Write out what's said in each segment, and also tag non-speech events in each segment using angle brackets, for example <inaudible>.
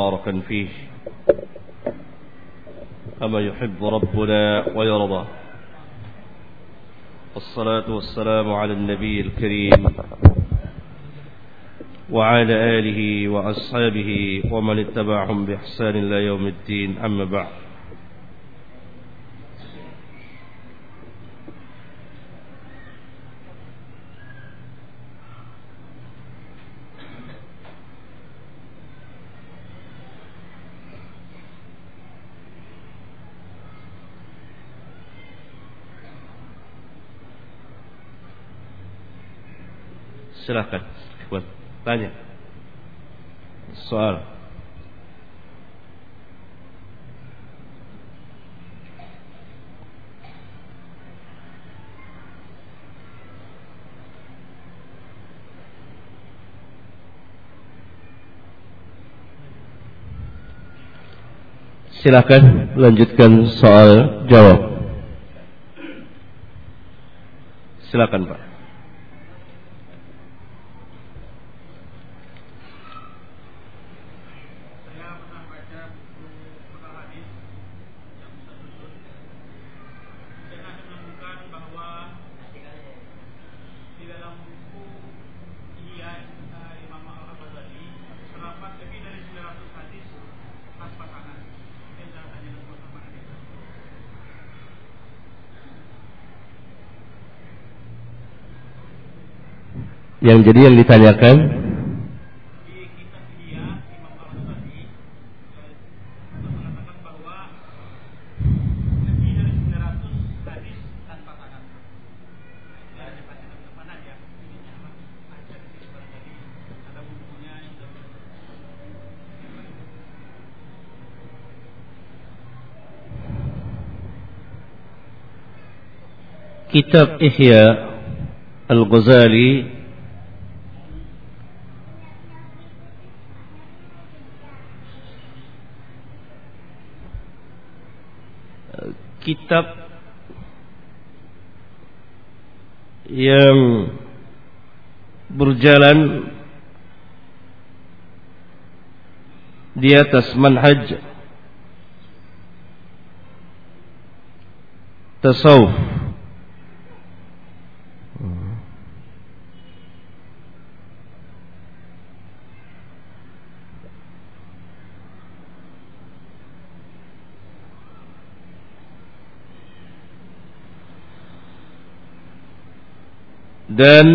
مباركا فيه. كما يحب ربنا ويرضى. والصلاة والسلام على النبي الكريم وعلى آله وأصحابه ومن اتبعهم بإحسان إلى يوم الدين. أما بعد. Silahkan buat tanya soal. Silahkan lanjutkan soal jawab. Silakan Pak. Yang jadi yang ditanyakan Kitab Ihya Al-Ghazali kitab yang berjalan di atas manhaj tasawuf dan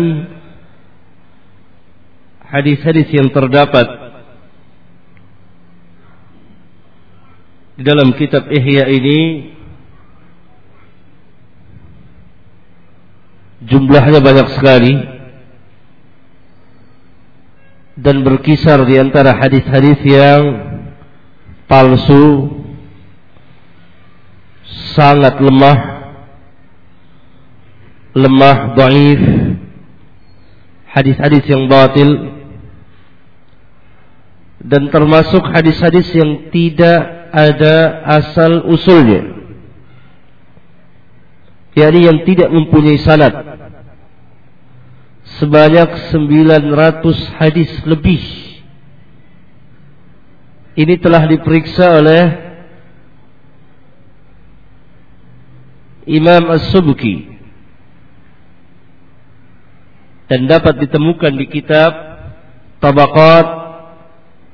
hadis-hadis yang terdapat di dalam kitab Ihya ini jumlahnya banyak sekali dan berkisar di antara hadis-hadis yang palsu sangat lemah lemah dhaif hadis-hadis yang batil dan termasuk hadis-hadis yang tidak ada asal usulnya. Yakni yang tidak mempunyai sanad. Sebanyak 900 hadis lebih. Ini telah diperiksa oleh Imam As-Subki dan dapat ditemukan di kitab Tabaqat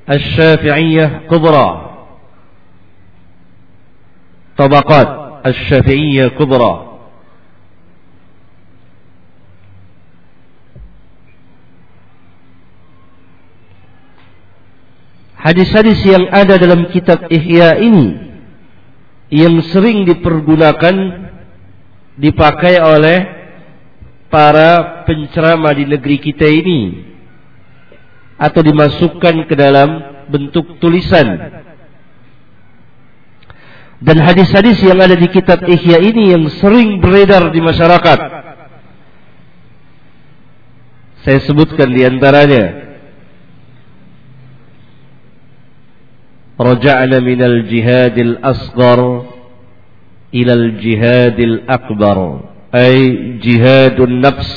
Asy-Syafi'iyah Kubra. Tabaqat Asy-Syafi'iyah Kubra. Hadis-hadis yang ada dalam kitab Ihya ini yang sering dipergunakan dipakai oleh para penceramah di negeri kita ini atau dimasukkan ke dalam bentuk tulisan. Dan hadis-hadis yang ada di kitab Ihya ini yang sering beredar di masyarakat. Saya sebutkan di antaranya. Raja'na minal jihadil asghar ilal jihadil akbar ay jihadun nafs.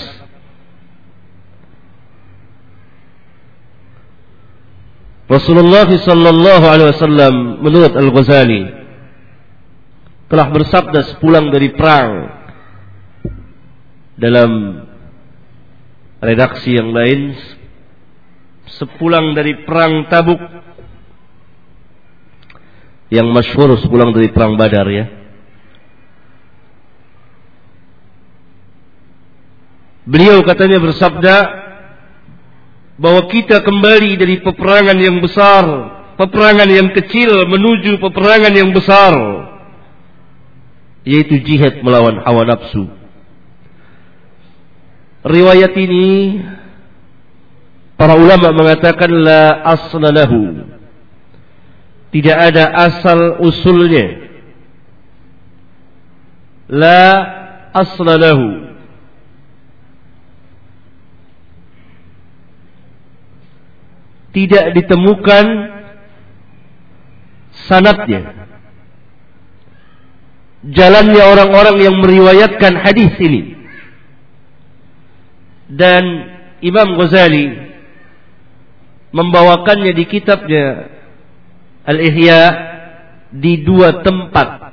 Rasulullah sallallahu alaihi wasallam menurut Al-Ghazali telah bersabda sepulang dari perang dalam redaksi yang lain sepulang dari perang Tabuk yang masyhur sepulang dari perang Badar ya. Beliau katanya bersabda bahwa kita kembali dari peperangan yang besar, peperangan yang kecil menuju peperangan yang besar, yaitu jihad melawan hawa nafsu. Riwayat ini para ulama mengatakan la asla lahu. Tidak ada asal usulnya. La asla tidak ditemukan sanatnya. Jalannya orang-orang yang meriwayatkan hadis ini. Dan Imam Ghazali membawakannya di kitabnya Al-Ihya di dua tempat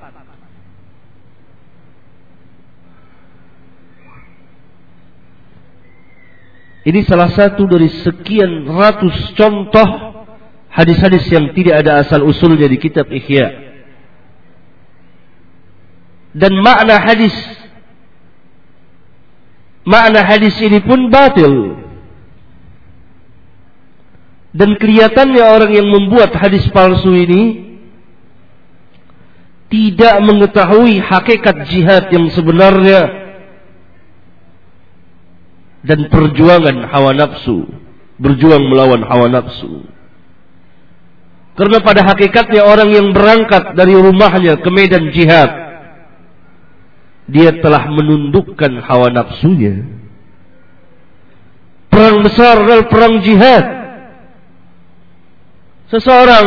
Ini salah satu dari sekian ratus contoh hadis-hadis yang tidak ada asal usulnya di kitab Ihya. Dan makna hadis makna hadis ini pun batil. Dan kelihatannya orang yang membuat hadis palsu ini tidak mengetahui hakikat jihad yang sebenarnya dan perjuangan hawa nafsu, berjuang melawan hawa nafsu. Karena pada hakikatnya orang yang berangkat dari rumahnya ke medan jihad, dia telah menundukkan hawa nafsunya. Perang besar adalah perang jihad. Seseorang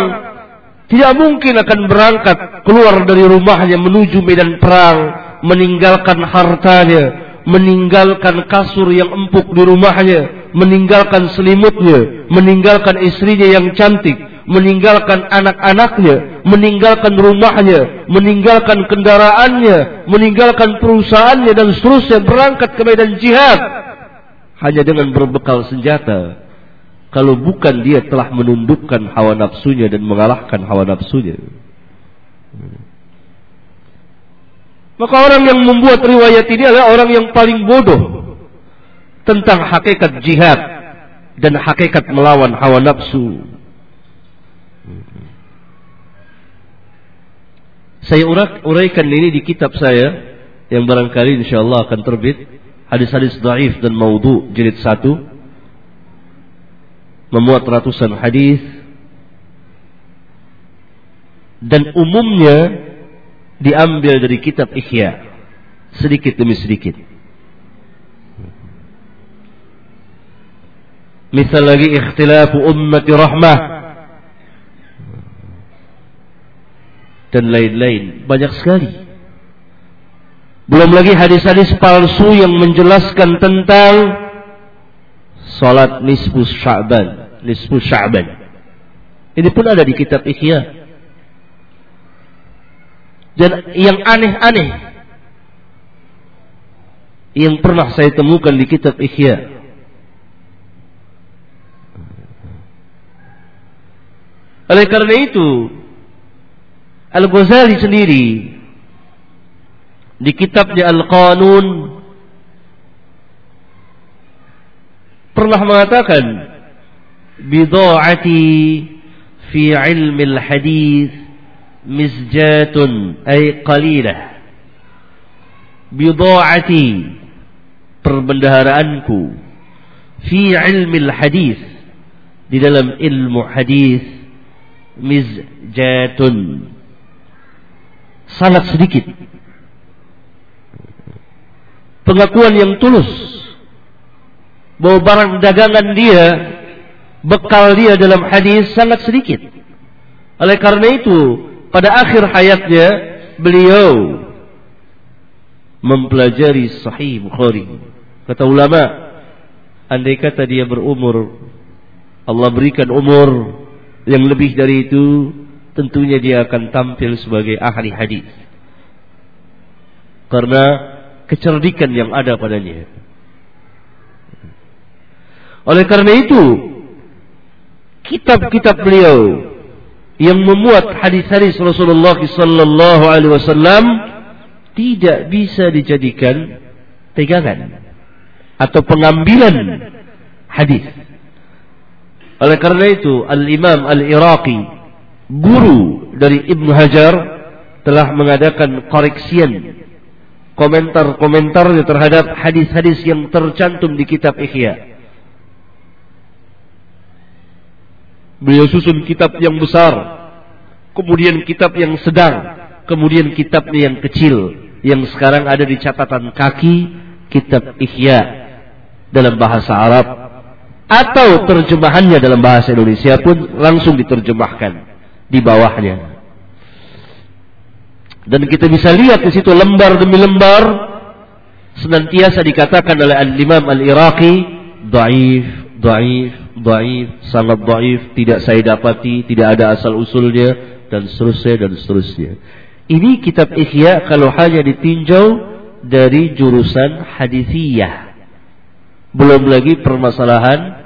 tidak mungkin akan berangkat keluar dari rumahnya menuju medan perang, meninggalkan hartanya, meninggalkan kasur yang empuk di rumahnya, meninggalkan selimutnya, meninggalkan istrinya yang cantik, meninggalkan anak-anaknya, meninggalkan rumahnya, meninggalkan kendaraannya, meninggalkan perusahaannya dan seterusnya berangkat ke medan jihad hanya dengan berbekal senjata. Kalau bukan dia telah menundukkan hawa nafsunya dan mengalahkan hawa nafsunya. Maka orang yang membuat riwayat ini adalah orang yang paling bodoh tentang hakikat jihad dan hakikat melawan hawa nafsu. Saya uraikan ini di kitab saya yang barangkali insyaallah akan terbit. Hadis-hadis dhaif dan maudhu jilid 1 memuat ratusan hadis. Dan umumnya diambil dari kitab Ihya sedikit demi sedikit. Misal lagi ikhtilafu ummati rahmah dan lain-lain banyak sekali. Belum lagi hadis-hadis palsu yang menjelaskan tentang salat nisfu Sya'ban, nisfu Sya'ban. Ini pun ada di kitab Ihya dan yang aneh-aneh yang pernah saya temukan di kitab Ihya. Oleh karena itu, Al-Ghazali sendiri di kitabnya Al-Qanun pernah mengatakan bid'ati fi ilmi al-hadis mizjatun ay qalilah bida'ati perbendaharaanku. fi ilmi hadis di dalam ilmu hadis mizjatun sangat sedikit. Pengakuan yang tulus. Bahwa barang dagangan dia bekal dia dalam hadis sangat sedikit. Oleh karena itu pada akhir hayatnya beliau mempelajari Sahih Bukhari. Kata ulama, andai kata dia berumur, Allah berikan umur Yang lebih dari itu, tentunya dia akan tampil sebagai ahli hadis. Karena kecerdikan yang ada padanya. Oleh karena itu, kitab-kitab beliau yang memuat hadis-hadis Rasulullah sallallahu alaihi wasallam tidak bisa dijadikan pegangan atau pengambilan hadis. Oleh karena itu, Al-Imam Al-Iraqi, guru dari Ibnu Hajar, telah mengadakan koreksian komentar-komentarnya terhadap hadis-hadis yang tercantum di kitab Ihya. Beliau susun kitab yang besar, kemudian kitab yang sedang, kemudian kitabnya yang kecil, yang sekarang ada di catatan kaki kitab Ihya dalam bahasa Arab atau terjemahannya dalam bahasa Indonesia pun langsung diterjemahkan di bawahnya. Dan kita bisa lihat di situ lembar demi lembar senantiasa dikatakan oleh Al-Imam Al-Iraqi dhaif, dhaif, dhaif, sangat dhaif, tidak saya dapati, tidak ada asal usulnya dan seterusnya dan seterusnya. Ini kitab Ihya kalau hanya ditinjau dari jurusan hadisiyah. Belum lagi permasalahan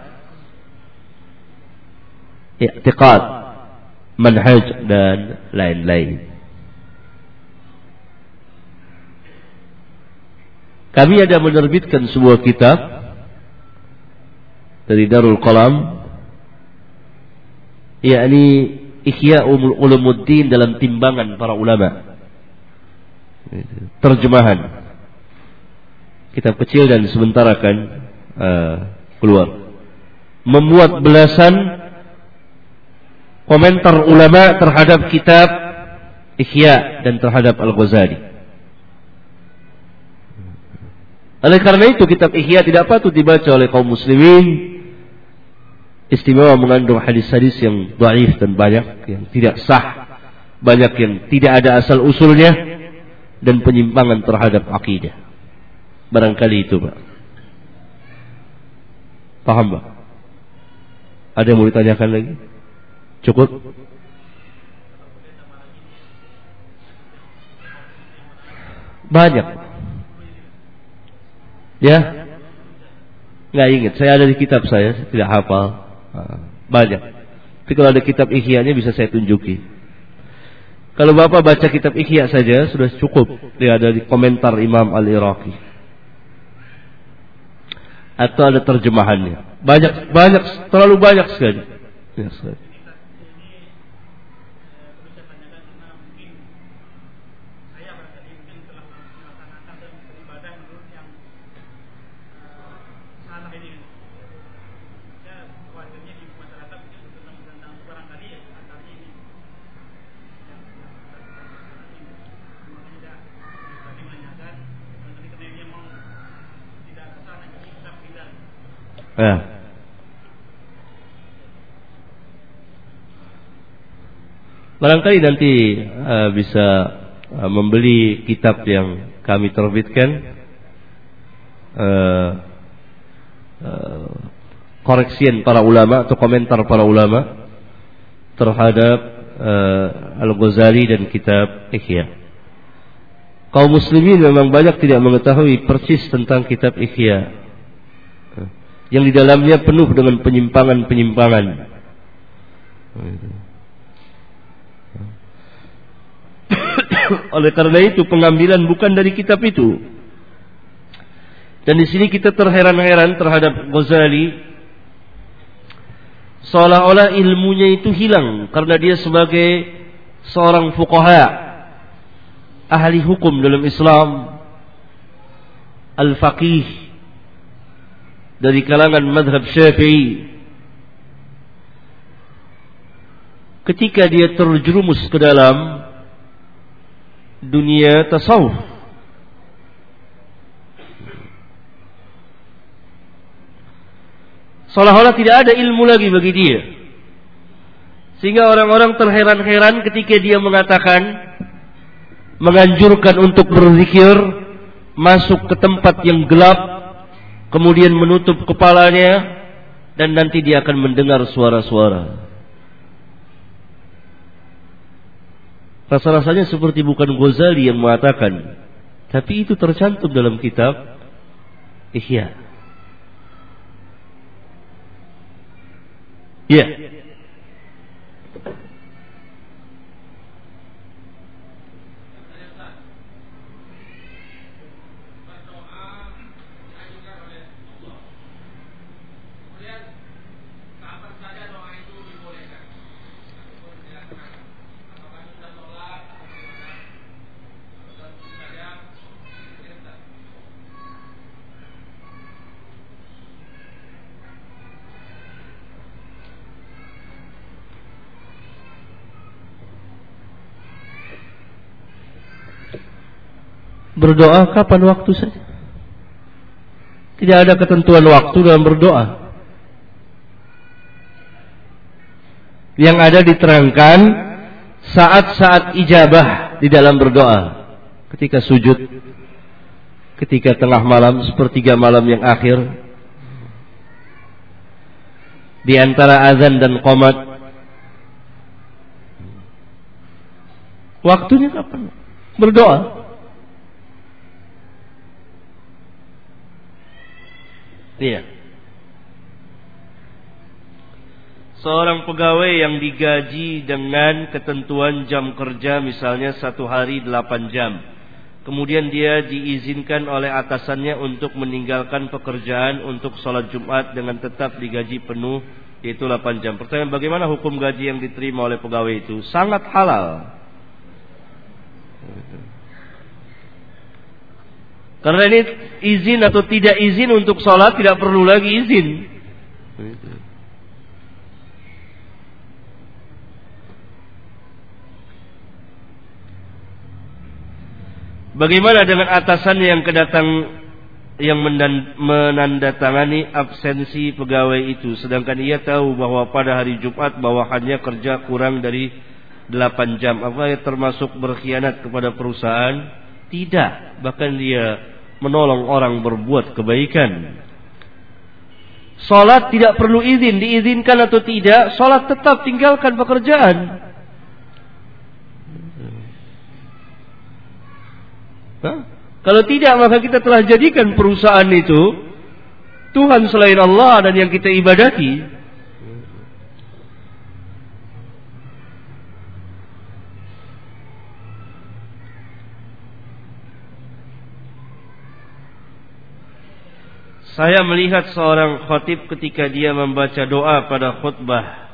i'tiqad, manhaj dan lain-lain. Kami ada menerbitkan sebuah kitab dari Darul Qalam yakni Ihya Ulumuddin dalam timbangan para ulama. Terjemahan. Kitab kecil dan sebentar akan uh, keluar. Memuat belasan komentar ulama terhadap kitab Ihya dan terhadap Al-Ghazali. Oleh karena itu kitab Ihya tidak patut dibaca oleh kaum muslimin. Istimewa mengandung hadis-hadis yang dhaif dan banyak yang tidak sah, banyak yang tidak ada asal usulnya dan penyimpangan terhadap akidah. Barangkali itu, Pak. Paham, Pak? Ada yang mau ditanyakan lagi? Cukup? Banyak. Ya? Nggak ingat. Saya ada di kitab saya, tidak hafal. Ah, banyak. Tapi kalau ada kitab Ihya-nya bisa saya tunjuki. Kalau Bapak baca kitab Ihya saja sudah cukup. Dia ada di komentar Imam Al-Iraqi. Atau ada terjemahannya. Banyak, banyak, terlalu banyak sekali. Ya. Barangkali nanti uh, bisa uh, membeli kitab yang kami terbitkan uh, uh, koreksian para ulama atau komentar para ulama terhadap uh, Al-Ghazali dan kitab Ihya. Kaum muslimin memang banyak tidak mengetahui persis tentang kitab Ihya yang di dalamnya penuh dengan penyimpangan-penyimpangan. <coughs> Oleh karena itu pengambilan bukan dari kitab itu. Dan di sini kita terheran-heran terhadap Ghazali seolah-olah ilmunya itu hilang karena dia sebagai seorang fuqaha ahli hukum dalam Islam al-faqih dari kalangan madhab syafi'i. Ketika dia terjerumus ke dalam dunia tasawuf. Seolah-olah tidak ada ilmu lagi bagi dia. Sehingga orang-orang terheran-heran ketika dia mengatakan menganjurkan untuk berzikir masuk ke tempat yang gelap kemudian menutup kepalanya dan nanti dia akan mendengar suara-suara. Rasa-rasanya seperti bukan Ghazali yang mengatakan, tapi itu tercantum dalam kitab Ihya. Ya. Yeah. Berdoa kapan waktu saja. Tidak ada ketentuan waktu dalam berdoa. Yang ada diterangkan saat-saat ijabah di dalam berdoa. Ketika sujud, ketika tengah malam, sepertiga malam yang akhir, di antara azan dan qomat. Waktunya kapan? Berdoa. Iya. Seorang pegawai yang digaji dengan ketentuan jam kerja misalnya satu hari delapan jam. Kemudian dia diizinkan oleh atasannya untuk meninggalkan pekerjaan untuk sholat Jumat dengan tetap digaji penuh yaitu 8 jam. Pertanyaan bagaimana hukum gaji yang diterima oleh pegawai itu? Sangat halal. Karena ini izin atau tidak izin untuk sholat tidak perlu lagi izin. Bagaimana dengan atasan yang kedatang yang menandatangani absensi pegawai itu? Sedangkan ia tahu bahwa pada hari Jumat bawahannya kerja kurang dari 8 jam. Apa termasuk berkhianat kepada perusahaan? Tidak, bahkan dia menolong orang berbuat kebaikan. Salat tidak perlu izin, diizinkan atau tidak, salat tetap tinggalkan pekerjaan. Hah? Kalau tidak maka kita telah jadikan perusahaan itu Tuhan selain Allah dan yang kita ibadati. Saya melihat seorang khatib ketika dia membaca doa pada khutbah.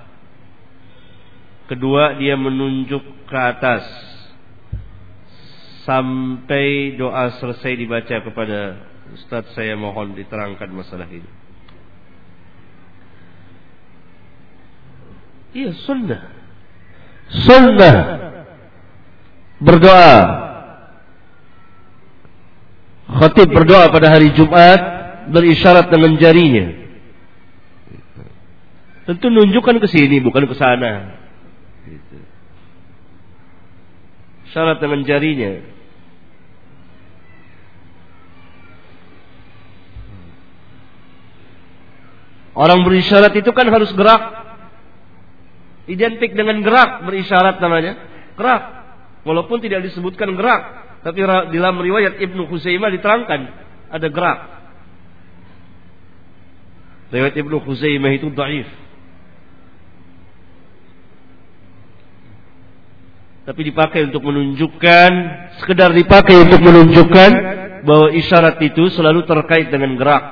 Kedua dia menunjuk ke atas sampai doa selesai dibaca kepada Ustaz saya mohon diterangkan masalah ini. Iya sunnah. Sunnah. Berdoa. Khatib berdoa pada hari Jumat berisyarat dengan jarinya. Tentu nunjukkan ke sini bukan ke sana. Syarat dengan jarinya. Orang berisyarat itu kan harus gerak. Identik dengan gerak berisyarat namanya. Gerak. Walaupun tidak disebutkan gerak. Tapi dalam riwayat Ibnu Khuzaimah diterangkan. Ada gerak. Riwayat Ibnu Khuzaimah itu dhaif. Tapi dipakai untuk menunjukkan, sekedar dipakai untuk menunjukkan bahwa isyarat itu selalu terkait dengan gerak.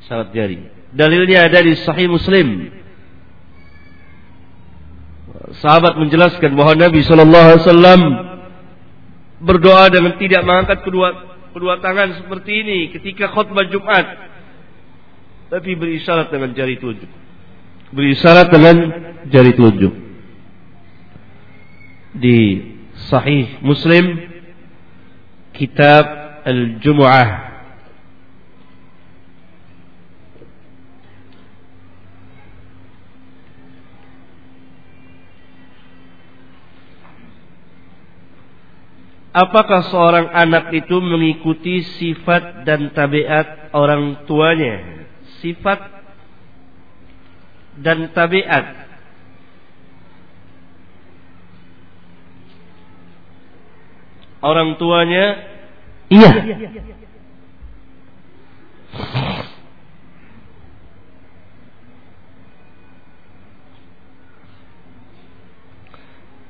Isyarat jari. Dalilnya ada di Sahih Muslim. Sahabat menjelaskan bahwa Nabi Shallallahu Alaihi Wasallam berdoa dengan tidak mengangkat kedua kedua tangan seperti ini ketika khutbah Jumat tapi berisyarat dengan jari telunjuk. Berisyarat dengan jari telunjuk. Di Sahih Muslim Kitab Al-Jumu'ah Apakah seorang anak itu mengikuti sifat dan tabiat orang tuanya? Sifat dan tabiat orang tuanya iya.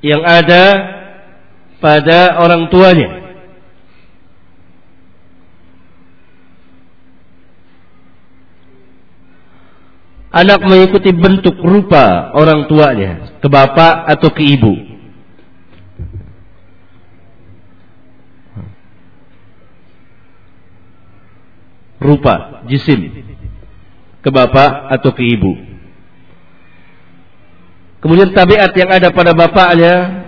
Yang ada pada orang tuanya. Anak mengikuti bentuk rupa orang tuanya, ke bapak atau ke ibu. Rupa, jisim, ke bapak atau ke ibu. Kemudian tabiat yang ada pada bapaknya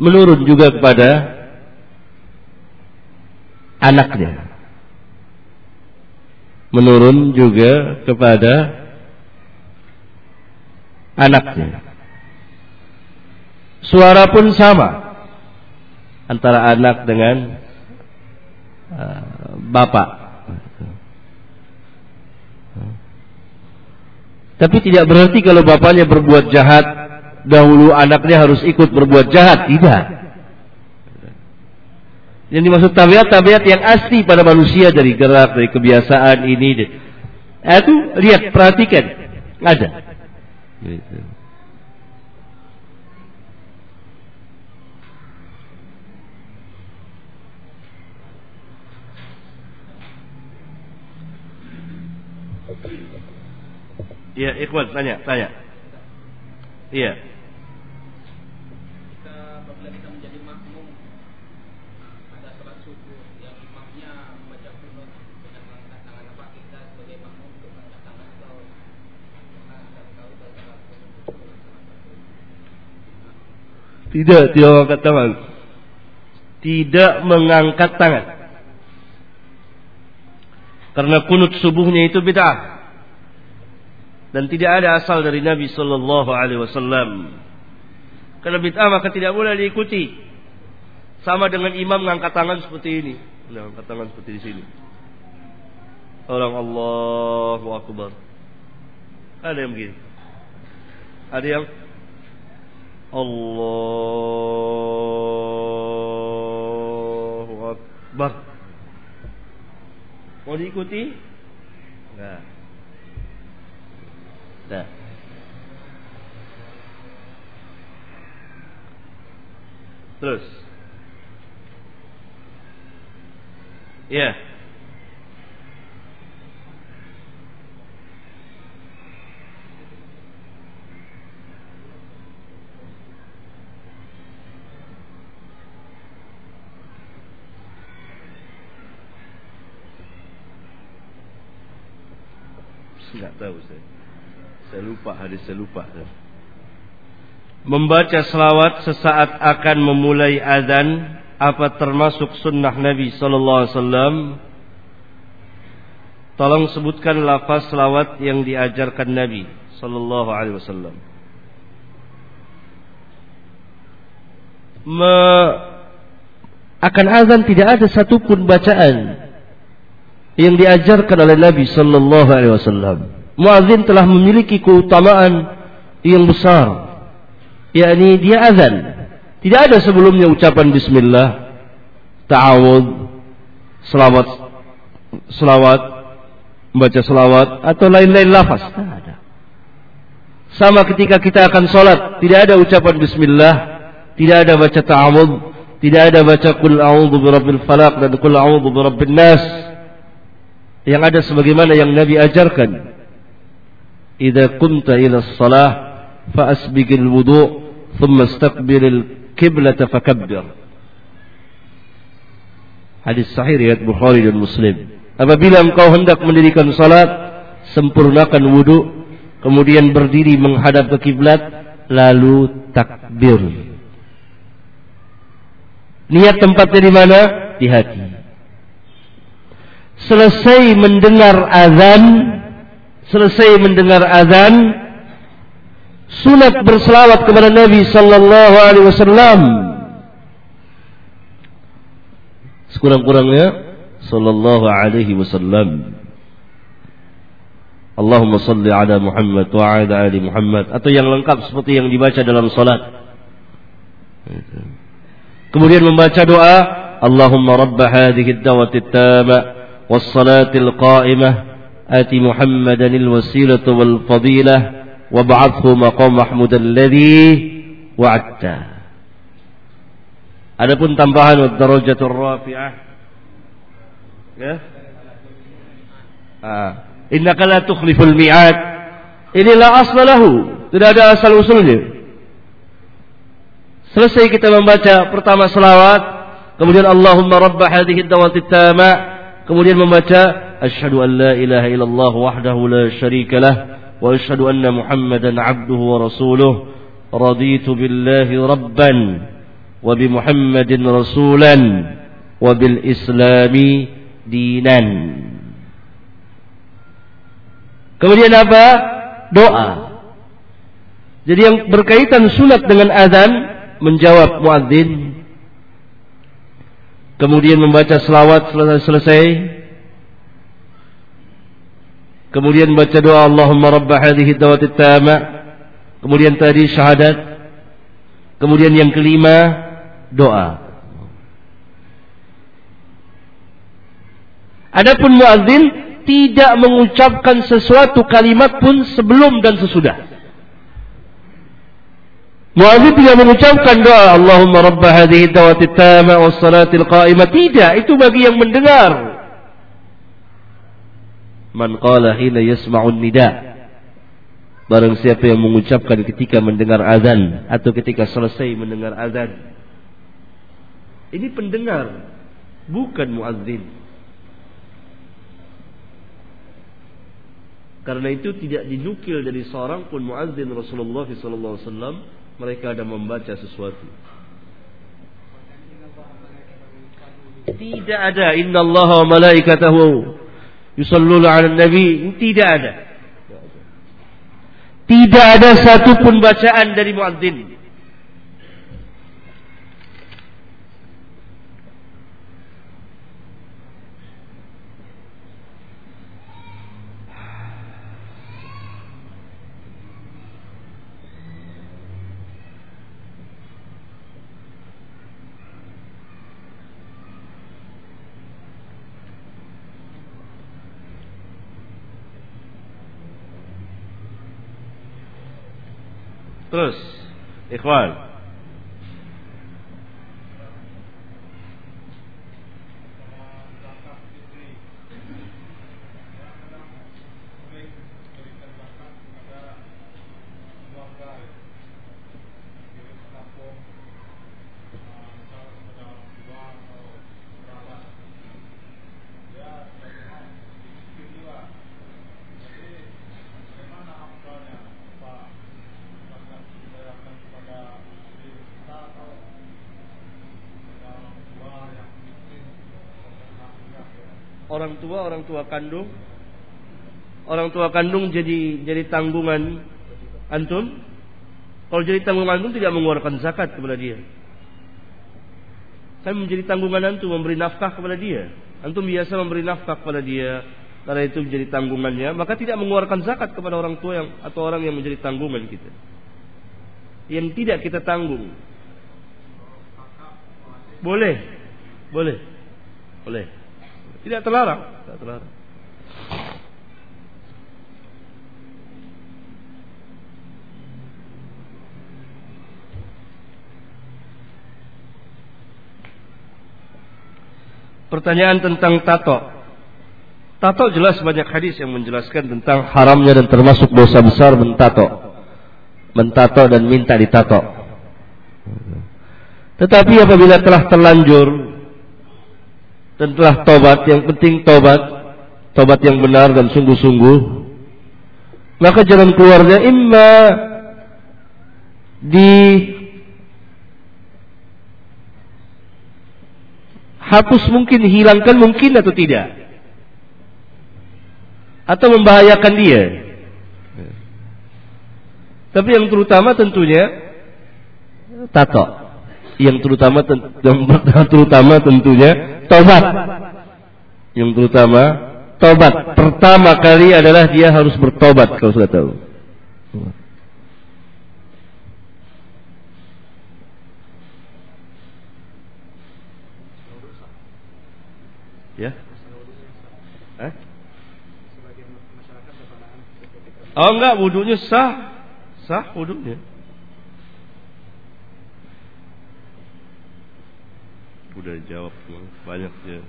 menurun juga kepada anaknya menurun juga kepada anaknya. Suara pun sama antara anak dengan uh, bapak. Tapi tidak berarti kalau bapaknya berbuat jahat, dahulu anaknya harus ikut berbuat jahat. Tidak. Yang dimaksud tabiat-tabiat yang asli pada manusia dari gerak, dari kebiasaan ini. Itu lihat, perhatikan. Ada. Gitu. Iya, Ikhwan, tanya, tanya. Iya. Tidak, tidak mengangkat tangan. Tidak mengangkat tangan. Karena kunut subuhnya itu bid'ah. Dan tidak ada asal dari Nabi sallallahu alaihi wasallam. Karena bid'ah maka tidak boleh diikuti. Sama dengan imam mengangkat tangan seperti ini. Nah, angkat tangan seperti di sini. Orang Allahu Akbar. Ada yang begini. Ada yang Allahu Akbar. Mau diikuti? Enggak. Nah. Terus. Ya. Yeah. Tidak tahu saya. Saya lupa hadis saya lupa. Membaca selawat sesaat akan memulai azan apa termasuk sunnah Nabi sallallahu alaihi wasallam? Tolong sebutkan lafaz selawat yang diajarkan Nabi sallallahu alaihi wasallam. Me akan azan tidak ada satupun bacaan yang diajarkan oleh Nabi sallallahu alaihi wasallam. Muazin telah memiliki keutamaan yang besar. yakni dia azan. Tidak ada sebelumnya ucapan bismillah, ta'awud, selawat selawat membaca selawat atau lain-lain lafaz. Tidak ada. Sama ketika kita akan sholat, tidak ada ucapan bismillah, tidak ada baca ta'awud, tidak ada baca kul a'udzu birabbil falaq dan kul a'udzu birabbin nas yang ada sebagaimana yang Nabi ajarkan. Kunta ila shalah fa asbiqil wudu' thumma istaqbilil qiblata fakabbir. Hadis sahih riwayat Bukhari dan Muslim. Apabila engkau hendak mendirikan salat, sempurnakan wudu, kemudian berdiri menghadap ke kiblat, lalu takbir. Niat tempatnya di mana? Di hati selesai mendengar azan, selesai mendengar azan, sunat berselawat kepada Nabi sallallahu alaihi wasallam. Sekurang-kurangnya sallallahu alaihi wasallam. Allahumma salli ala Muhammad wa ala ali Muhammad atau yang lengkap seperti yang dibaca dalam salat. Kemudian membaca doa, Allahumma rabb hadhihi ad-dawati at-tamah was-salati al-qa'imah Muhammadan al-wasilata wal fadilah wab'athhu maqam mahmud alladhi wa'adta. Adapun tambahan wa darajatur rafi'ah ya. Ah, innaka la tukhliful mi'ad. Inilah aslahu, tidak ada asal usulnya. Selesai kita membaca pertama selawat, kemudian Allahumma rabb hadhihi ad-dawati tama, kemudian membaca wahdahu la syarika lah wa asyhadu anna Muhammadan abduhu wa rasuluh raditu billahi rabban wa bi Muhammadin rasulan wa bil islami dinan. Kemudian apa? Doa. Jadi yang berkaitan sunat dengan azan menjawab muadzin kemudian membaca selawat selesai selesai kemudian baca doa Allahumma rabb hadhihi dawati tama kemudian tadi syahadat kemudian yang kelima doa Adapun muadzin tidak mengucapkan sesuatu kalimat pun sebelum dan sesudah Muadzin tidak mengucapkan doa Allahumma rabb hadhihi dawati tama was salatil qa'imah. Tidak, itu bagi yang mendengar. Man qala hina yasma'un nida. Barang siapa yang mengucapkan ketika mendengar azan atau ketika selesai mendengar azan. Ini pendengar, bukan muadzin. Karena itu tidak dinukil dari seorang pun muadzin Rasulullah wasallam mereka ada membaca sesuatu. Tidak ada inna Allah wa malaikatahu yusalluna 'alan nabi, tidak ada. Tidak ada satupun bacaan dari muadzin. Terus, ikhwan. Orang tua, orang tua kandung. Orang tua kandung jadi jadi tanggungan antum. Kalau jadi tanggungan antum tidak mengeluarkan zakat kepada dia. Kan menjadi tanggungan antum memberi nafkah kepada dia. Antum biasa memberi nafkah kepada dia karena itu menjadi tanggungannya, maka tidak mengeluarkan zakat kepada orang tua yang atau orang yang menjadi tanggungan kita. Yang tidak kita tanggung. Boleh. Boleh. Boleh. Tidak terlarang, tidak terlarang. Pertanyaan tentang tato. Tato jelas banyak hadis yang menjelaskan tentang haramnya dan termasuk dosa besar mentato. Mentato dan minta ditato. Tetapi apabila telah terlanjur dan telah tobat, yang penting tobat, tobat yang benar dan sungguh-sungguh, maka jalan keluarnya imma di hapus mungkin, hilangkan mungkin atau tidak. Atau membahayakan dia. Tapi yang terutama tentunya tato yang terutama <laughs> yang terutama tentunya tobat. Yang terutama tobat. Pertama kali adalah dia harus bertobat kalau sudah tahu. Ya. Eh? Oh enggak, wudhunya sah. Sah wudhunya. Udah jawab banyak ya.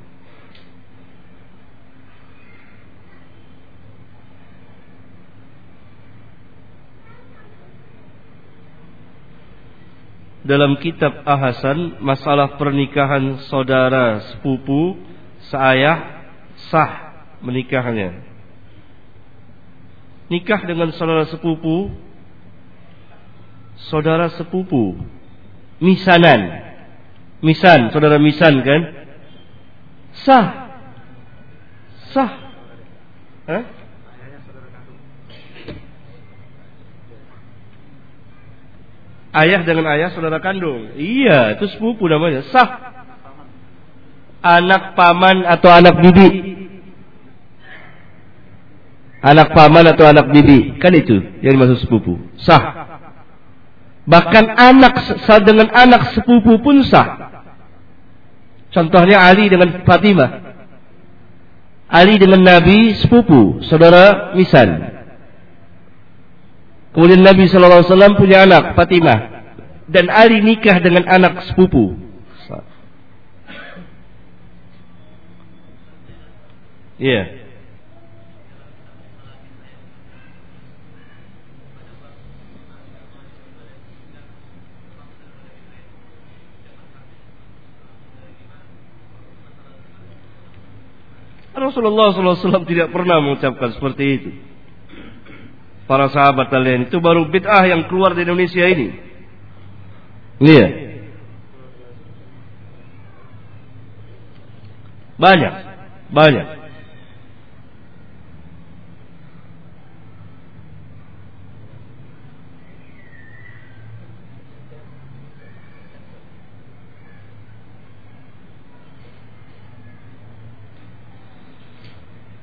dalam kitab Ahasan masalah pernikahan saudara sepupu seayah sah menikahnya. Nikah dengan saudara sepupu saudara sepupu misanan. Misan, saudara misan kan? Sah. Sah. Hah? ayah dengan ayah saudara kandung. Iya, itu sepupu namanya. Sah. Anak paman atau anak bibi. Anak paman atau anak bibi. Kan itu yang dimaksud sepupu. Sah. Bahkan anak dengan anak sepupu pun sah. Contohnya Ali dengan Fatimah. Ali dengan Nabi sepupu, saudara misan. Kemudian Nabi SAW punya anak, Fatimah. Dan Ali nikah dengan anak sepupu. Iya. Yeah. Rasulullah SAW tidak pernah mengucapkan seperti itu para sahabat kalian itu baru bid'ah yang keluar di Indonesia ini. Iya. Banyak, banyak.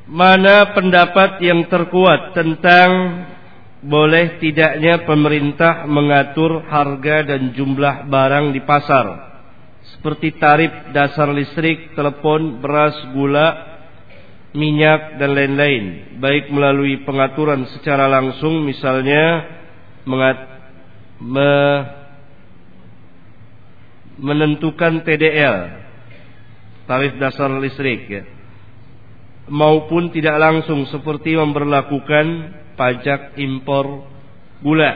Mana pendapat yang terkuat tentang boleh tidaknya pemerintah mengatur harga dan jumlah barang di pasar? Seperti tarif dasar listrik, telepon, beras, gula, minyak dan lain-lain. Baik melalui pengaturan secara langsung misalnya mengat, me, menentukan TDL tarif dasar listrik ya maupun tidak langsung seperti memperlakukan pajak impor gula.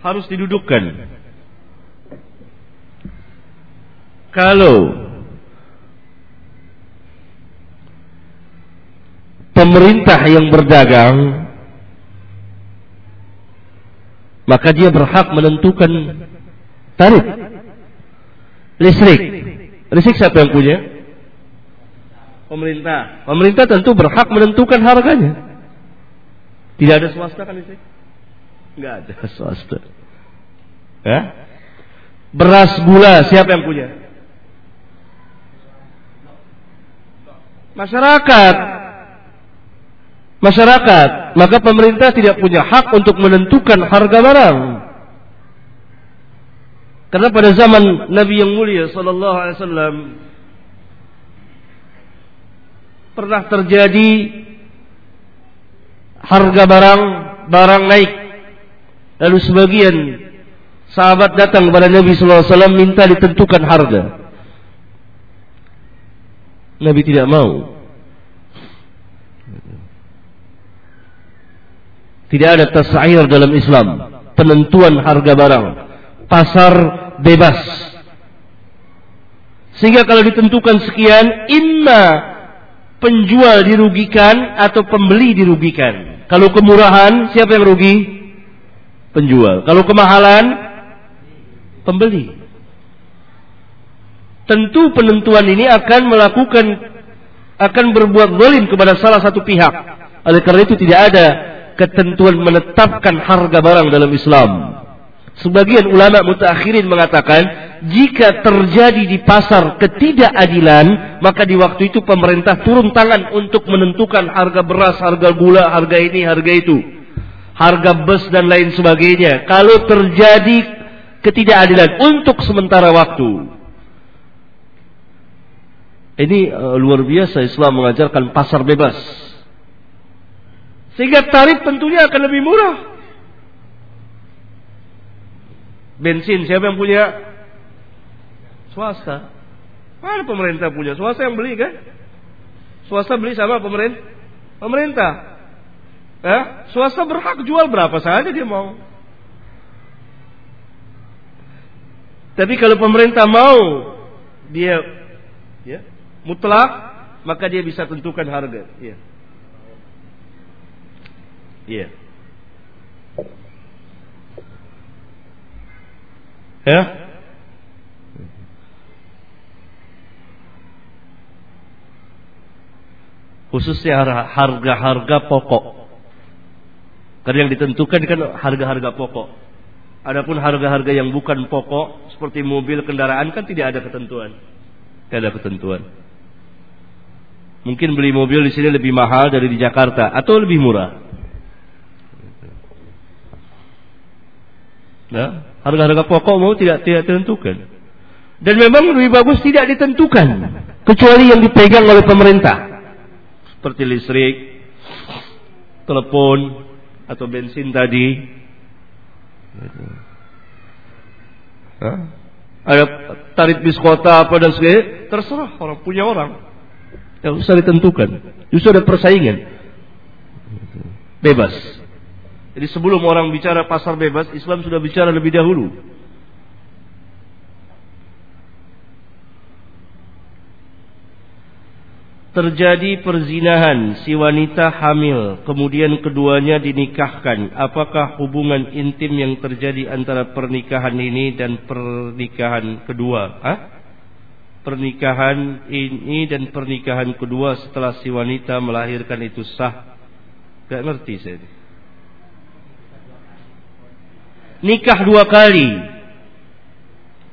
Harus didudukkan. Kalau pemerintah yang berdagang maka dia berhak menentukan tarif listrik. Listrik siapa yang punya? Pemerintah. Pemerintah tentu berhak menentukan harganya. Tidak ada swasta kan listrik? Enggak ada <laughs> swasta. Ya? Beras gula siapa yang punya? Masyarakat. Masyarakat. Maka pemerintah tidak punya hak untuk menentukan harga barang. Karena pada zaman Nabi yang mulia sallallahu alaihi wasallam pernah terjadi harga barang barang naik. Lalu sebagian sahabat datang kepada Nabi sallallahu alaihi wasallam minta ditentukan harga. Nabi tidak mau. Tidak ada tasair dalam Islam. Penentuan harga barang. Pasar bebas sehingga kalau ditentukan sekian imma penjual dirugikan atau pembeli dirugikan. Kalau kemurahan, siapa yang rugi? Penjual. Kalau kemahalan, pembeli. Tentu penentuan ini akan melakukan akan berbuat zalim kepada salah satu pihak. Oleh karena itu tidak ada ketentuan menetapkan harga barang dalam Islam. Sebagian ulama mutakhirin mengatakan jika terjadi di pasar ketidakadilan, maka di waktu itu pemerintah turun tangan untuk menentukan harga beras, harga gula, harga ini, harga itu. Harga bus dan lain sebagainya. Kalau terjadi ketidakadilan untuk sementara waktu. Ini uh, luar biasa Islam mengajarkan pasar bebas. Sehingga tarif tentunya akan lebih murah. Bensin siapa yang punya? Swasta. Mana pemerintah punya? Swasta yang beli kan? Swasta beli sama pemerintah? Pemerintah. Eh? Swasta berhak jual berapa saja dia mau. Tapi kalau pemerintah mau dia ya, mutlak, maka dia bisa tentukan harga. Iya. Iya. Ya. Khususnya harga-harga pokok. Karena yang ditentukan kan harga-harga pokok. Adapun harga-harga yang bukan pokok seperti mobil, kendaraan kan tidak ada ketentuan. Tidak ada ketentuan. Mungkin beli mobil di sini lebih mahal dari di Jakarta atau lebih murah. Nah, harga-harga pokok mau tidak tidak ditentukan. Dan memang lebih bagus tidak ditentukan kecuali yang dipegang oleh pemerintah. Seperti listrik, telepon atau bensin tadi. Hah? Ada tarif bis kota apa dan sebagainya, terserah orang punya orang. Yang usah ditentukan. Justru ada persaingan. Bebas. Jadi sebelum orang bicara pasar bebas, Islam sudah bicara lebih dahulu. Terjadi perzinahan si wanita hamil, kemudian keduanya dinikahkan. Apakah hubungan intim yang terjadi antara pernikahan ini dan pernikahan kedua? Hah? pernikahan ini dan pernikahan kedua setelah si wanita melahirkan itu sah. Gak ngerti saya. Nikah dua kali.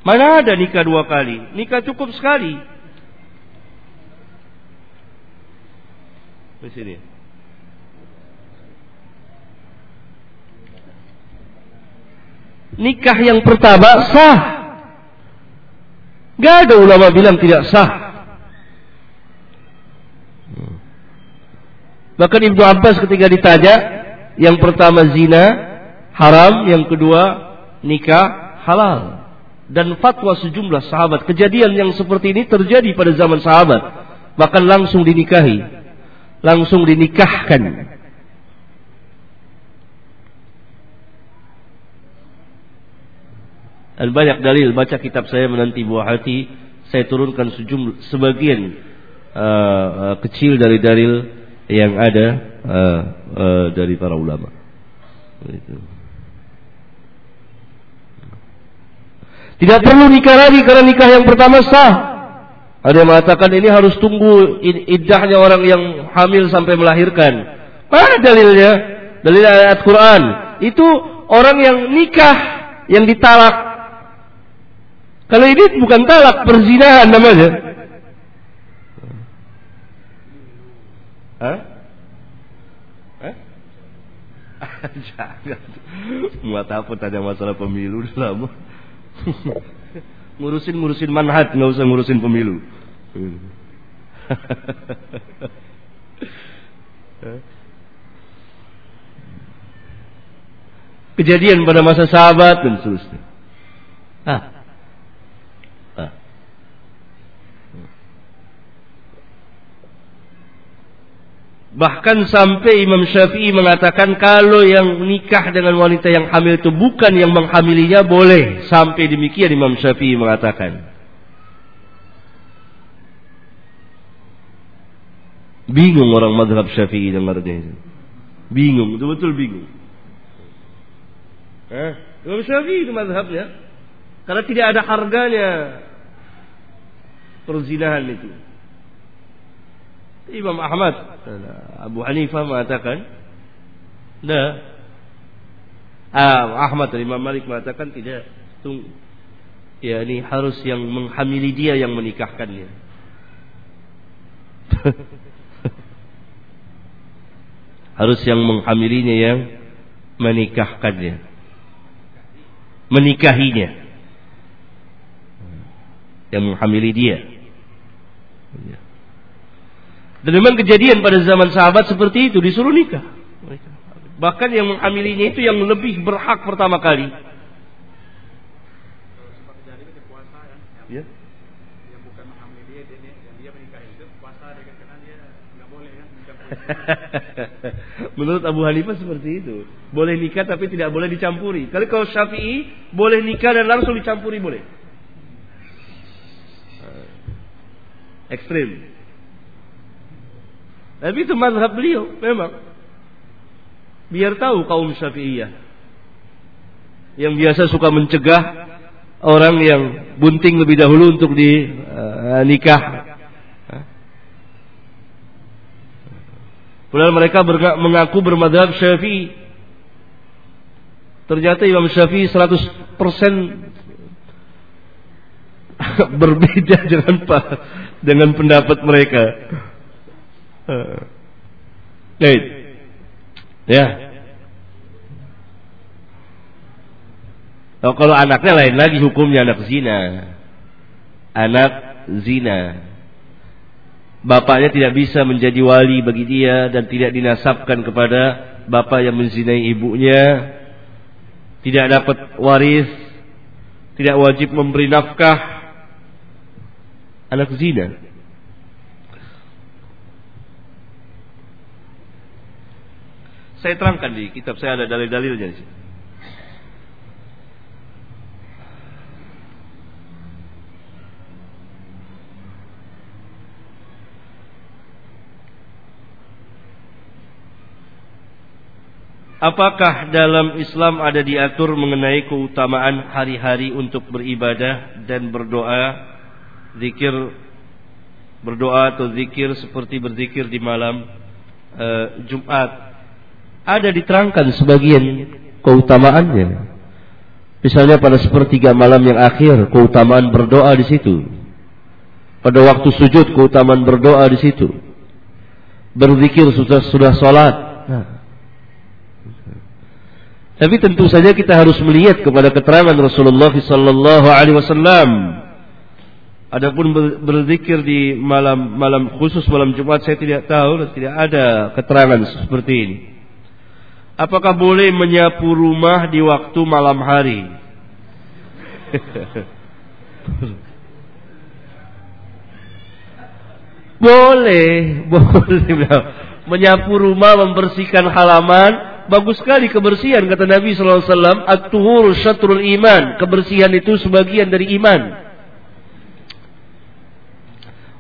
Mana ada nikah dua kali? Nikah cukup sekali. Di sini. Nikah yang pertama sah. Gak ada ulama bilang tidak sah. Bahkan Ibnu Abbas ketika ditanya, yang pertama zina haram, yang kedua nikah halal. Dan fatwa sejumlah sahabat. Kejadian yang seperti ini terjadi pada zaman sahabat. Bahkan langsung dinikahi. Langsung dinikahkan. Dan banyak dalil baca kitab saya menanti buah hati saya turunkan sejumlah sebagian uh, uh, kecil dari dalil yang ada uh, uh, dari para ulama. Tidak perlu nikah lagi karena nikah yang pertama sah. Ada yang mengatakan ini harus tunggu iddahnya orang yang hamil sampai melahirkan. Mana dalilnya? Dalil ayat Quran. Itu orang yang nikah yang ditalak kalau ini bukan talak, perzinahan namanya. Hah? Hah? <laughs> Jangan. Muat apa tanya masalah pemilu lama. <laughs> ngurusin ngurusin manhat, nggak usah ngurusin pemilu. <laughs> Kejadian pada masa sahabat dan seterusnya. Ah, Bahkan sampai Imam Syafi'i mengatakan kalau yang nikah dengan wanita yang hamil itu bukan yang menghamilinya boleh. Sampai demikian Imam Syafi'i mengatakan. Bingung orang madhab Syafi'i dengarnya itu. Bingung, betul-betul bingung. Eh, Imam Syafi'i itu madhabnya. Karena tidak ada harganya perzinahan itu. Imam Ahmad. Abu Hanifah mengatakan nah ah, Ahmad dan Imam Malik mengatakan tidak. Tung ya ini harus yang menghamili dia yang menikahkannya. <laughs> Harus yang menghamilinya yang menikahkannya. Menikahinya. Yang menghamili dia dan memang kejadian pada zaman sahabat seperti itu disuruh nikah bahkan yang menghamilinya itu yang lebih berhak pertama kali ya <laughs> Menurut Abu Hanifah seperti itu. Boleh nikah tapi tidak boleh dicampuri. Kali kalau Syafi'i boleh nikah dan langsung dicampuri boleh. Ekstrim. Tapi itu mazhab beliau memang. Biar tahu kaum Syafi'iyah. Yang biasa suka mencegah orang yang bunting lebih dahulu untuk dinikah uh, Padahal mereka mengaku bermadhab syafi'i. Ternyata Imam Syafi'i 100% <laughs> berbeda <laughs> dengan dengan pendapat mereka. Baik. Ya. Oh, kalau anaknya lain lagi hukumnya anak zina. Anak zina bapaknya tidak bisa menjadi wali bagi dia dan tidak dinasabkan kepada bapak yang menzinai ibunya tidak dapat waris tidak wajib memberi nafkah anak zina saya terangkan di kitab saya ada dalil-dalilnya di sini Apakah dalam Islam ada diatur mengenai keutamaan hari-hari untuk beribadah dan berdoa, zikir berdoa atau zikir seperti berzikir di malam uh, Jumat? Ada diterangkan sebagian keutamaannya. Misalnya pada sepertiga malam yang akhir, keutamaan berdoa di situ. Pada waktu sujud, keutamaan berdoa di situ. Berzikir sudah sudah sholat. Nah, tapi tentu saja kita harus melihat kepada keterangan Rasulullah sallallahu alaihi wasallam. Adapun berzikir di malam malam khusus malam Jumat saya tidak tahu tidak ada keterangan seperti ini. Apakah boleh menyapu rumah di waktu malam hari? <laughs> boleh, boleh. Menyapu rumah, membersihkan halaman bagus sekali kebersihan kata Nabi sallallahu alaihi wasallam at-tuhur syatrul iman kebersihan itu sebagian dari iman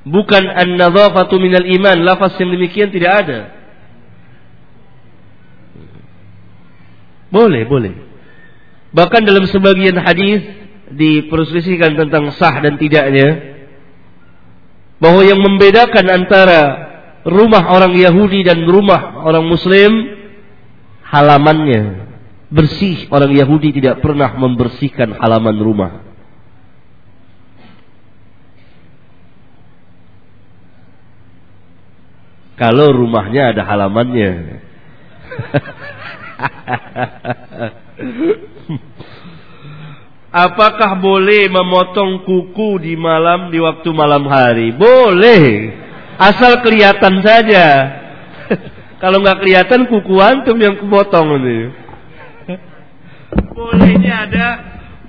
bukan an-nadzafatu minal iman lafaz yang demikian tidak ada boleh boleh. Bahkan dalam sebagian hadis diperselisihkan tentang sah dan tidaknya bahwa yang membedakan antara rumah orang Yahudi dan rumah orang Muslim halamannya. Bersih orang Yahudi tidak pernah membersihkan halaman rumah. Kalau rumahnya ada halamannya <laughs> <laughs> Apakah boleh memotong kuku di malam di waktu malam hari? Boleh. Asal kelihatan saja. <laughs> Kalau nggak kelihatan kuku antum yang kepotong ini. Bolehnya ada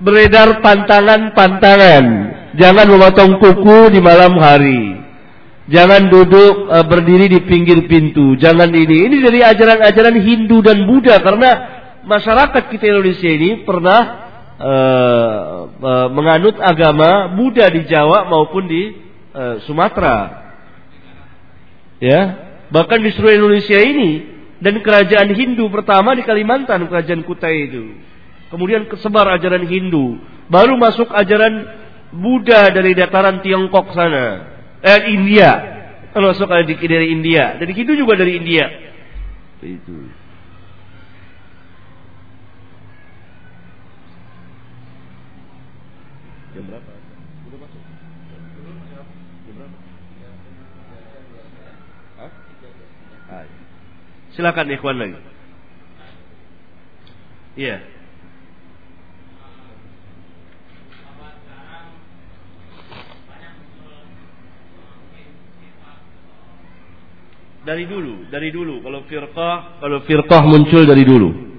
beredar pantangan-pantangan. Jangan memotong kuku di malam hari. Jangan duduk uh, berdiri di pinggir pintu. Jangan ini. Ini dari ajaran-ajaran Hindu dan Buddha karena masyarakat kita Indonesia ini pernah uh, uh, menganut agama Buddha di Jawa maupun di uh, Sumatera. Ya, Bahkan di seluruh Indonesia ini dan kerajaan Hindu pertama di Kalimantan, kerajaan Kutai itu. Kemudian kesebar ajaran Hindu, baru masuk ajaran Buddha dari dataran Tiongkok sana, eh India. Kalau masuk dari India, dari Hindu juga dari India. Itu. Jam berapa? Silakan ikhwan lagi. Iya. Dari dulu, dari dulu. Kalau firqah, kalau firqah muncul dari dulu.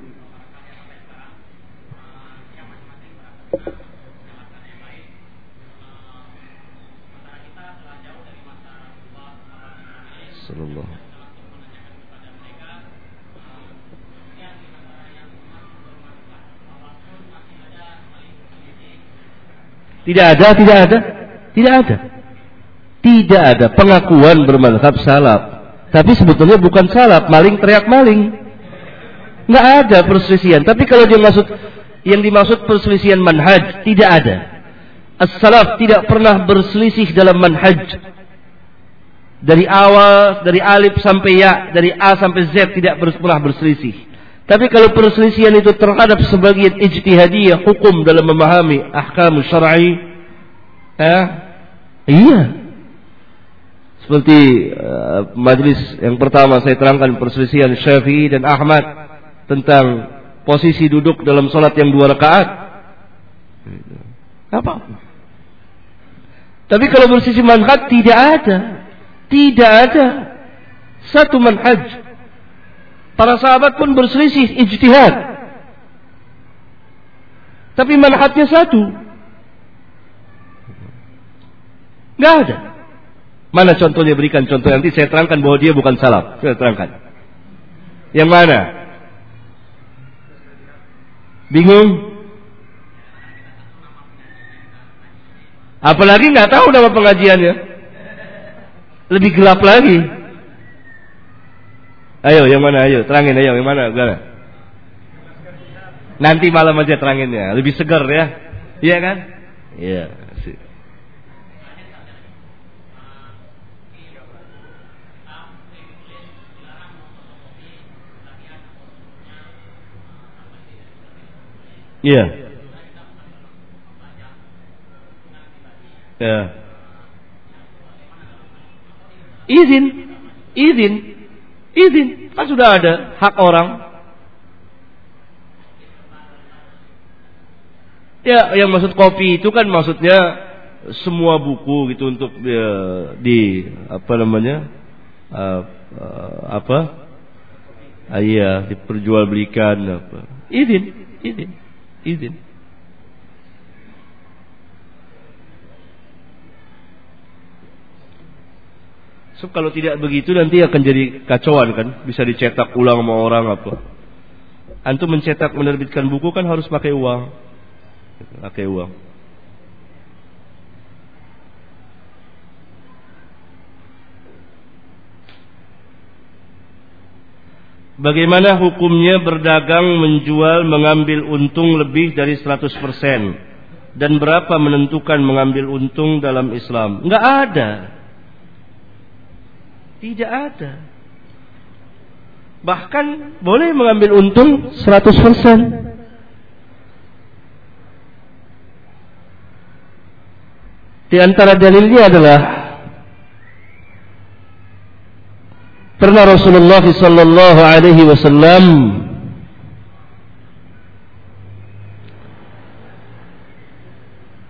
Sallallahu Tidak ada, tidak ada, tidak ada. Tidak ada pengakuan bermanhab salaf. Tapi sebetulnya bukan salaf, maling teriak maling. Nggak ada perselisihan. Tapi kalau dia maksud yang dimaksud perselisihan manhaj, tidak ada. As-salaf tidak pernah berselisih dalam manhaj. Dari awal, dari alif sampai ya, dari A sampai Z tidak pernah berselisih. Tapi kalau perselisihan itu terhadap sebagian ijtihadiyah hukum dalam memahami ahkam syar'i, eh, iya. Seperti uh, majlis yang pertama saya terangkan perselisihan Syafi'i dan Ahmad tentang posisi duduk dalam sholat yang dua rakaat. Apa? Tapi kalau bersisi manhaj tidak ada. Tidak ada. Satu manhaj Para sahabat pun berselisih ijtihad. Tapi manhajnya satu. Gak ada. Mana contohnya berikan contoh nanti saya terangkan bahwa dia bukan salaf. Saya terangkan. Yang mana? Bingung? Apalagi nggak tahu nama pengajiannya. Lebih gelap lagi. Ayo, yang mana? Ayo, terangin. Ayo, yang mana? Gimana? Nanti malam aja teranginnya. Lebih segar ya. Iya kan? Iya. Iya. Ya. Izin. Izin Izin, kan sudah ada hak orang. Ya, yang maksud kopi itu kan maksudnya semua buku gitu untuk ya, di apa namanya? Uh, uh, apa? Uh, iya, diperjualbelikan apa. Izin, izin, izin. So, kalau tidak begitu nanti akan jadi kacauan kan, bisa dicetak ulang sama orang apa. Antum mencetak menerbitkan buku kan harus pakai uang. Pakai uang. Bagaimana hukumnya berdagang, menjual, mengambil untung lebih dari 100% dan berapa menentukan mengambil untung dalam Islam? Enggak ada. Tidak ada. Bahkan boleh mengambil untung 100%. Di antara dalilnya adalah pernah Rasulullah sallallahu alaihi wasallam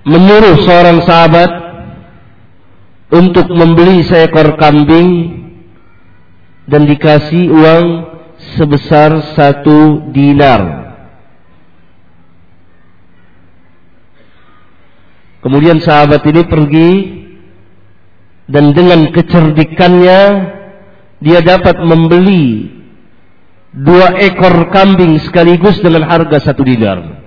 menyuruh seorang sahabat untuk membeli seekor kambing dan dikasih uang sebesar satu dinar. Kemudian sahabat ini pergi dan dengan kecerdikannya dia dapat membeli dua ekor kambing sekaligus dengan harga satu dinar.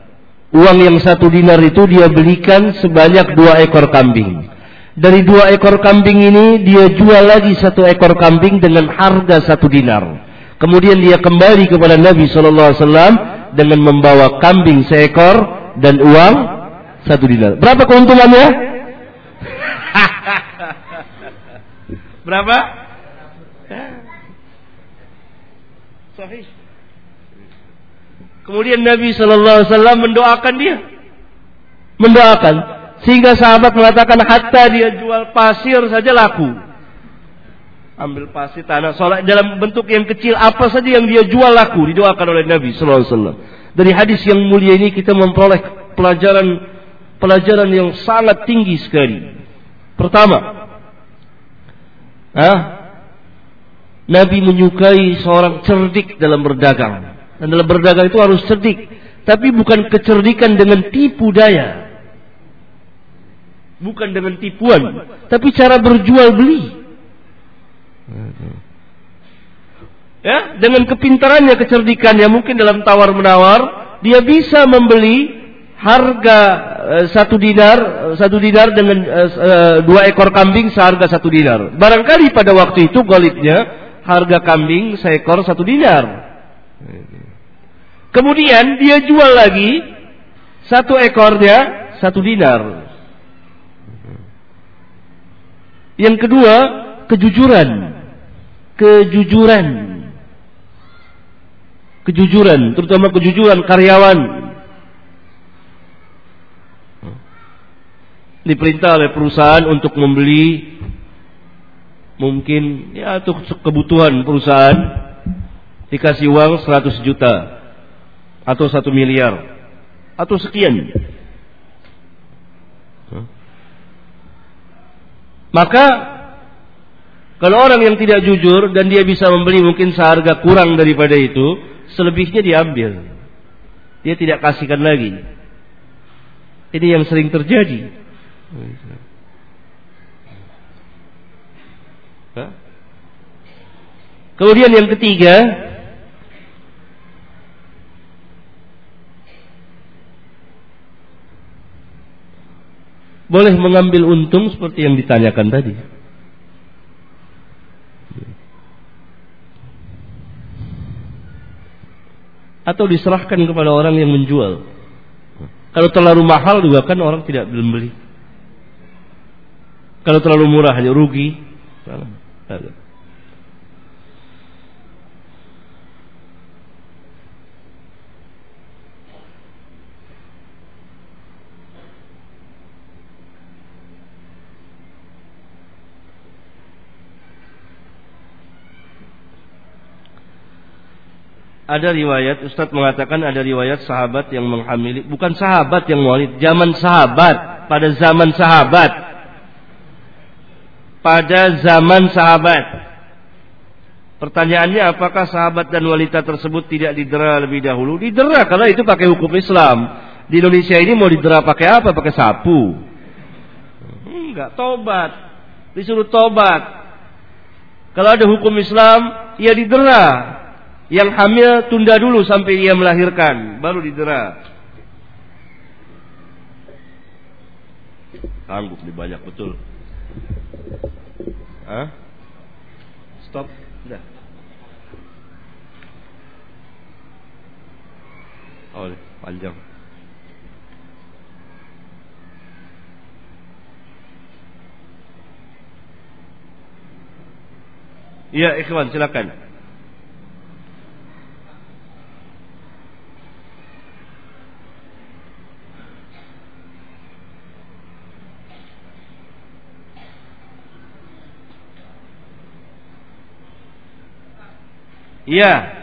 Uang yang satu dinar itu dia belikan sebanyak dua ekor kambing. Dari dua ekor kambing ini dia jual lagi satu ekor kambing dengan harga satu dinar. Kemudian dia kembali kepada Nabi Shallallahu Alaihi Wasallam dengan membawa kambing seekor dan uang satu dinar. Berapa keuntungannya? <laughs> Berapa? Sahih. Kemudian Nabi Shallallahu Alaihi Wasallam mendoakan dia, mendoakan sehingga sahabat mengatakan hatta dia jual pasir saja laku. Ambil pasir tanah solat dalam bentuk yang kecil apa saja yang dia jual laku didoakan oleh Nabi sallallahu alaihi wasallam. Dari hadis yang mulia ini kita memperoleh pelajaran pelajaran yang sangat tinggi sekali. Pertama, ah, Nabi menyukai seorang cerdik dalam berdagang. Dan dalam berdagang itu harus cerdik. Tapi bukan kecerdikan dengan tipu daya. Bukan dengan tipuan. Tapi cara berjual beli. Ya, dengan kepintarannya, kecerdikannya, mungkin dalam tawar menawar, dia bisa membeli harga uh, satu dinar uh, satu dinar dengan uh, dua ekor kambing seharga satu dinar. Barangkali pada waktu itu golitnya harga kambing seekor satu dinar. Kemudian dia jual lagi satu ekornya satu dinar. Yang kedua kejujuran, kejujuran, kejujuran, terutama kejujuran karyawan diperintah oleh perusahaan untuk membeli mungkin ya untuk kebutuhan perusahaan dikasih uang 100 juta atau 1 miliar atau sekian. Maka kalau orang yang tidak jujur dan dia bisa membeli mungkin seharga kurang daripada itu, selebihnya diambil. Dia tidak kasihkan lagi. Ini yang sering terjadi. Kemudian yang ketiga, boleh mengambil untung seperti yang ditanyakan tadi. Atau diserahkan kepada orang yang menjual. Kalau terlalu mahal juga kan orang tidak beli. Kalau terlalu murah hanya rugi. Ada riwayat Ustadz mengatakan ada riwayat sahabat yang menghamili bukan sahabat yang walid zaman sahabat pada zaman sahabat pada zaman sahabat. Pertanyaannya apakah sahabat dan wanita tersebut tidak didera lebih dahulu? Didera karena itu pakai hukum Islam. Di Indonesia ini mau didera pakai apa? Pakai sapu. Enggak, tobat. Disuruh tobat. Kalau ada hukum Islam, ya didera. Yang hamil tunda dulu sampai dia melahirkan, baru didera. Sanggup nih banyak betul. Hah? Stop. Udah. Oh, panjang. Iya, ikhwan, silakan. Iya.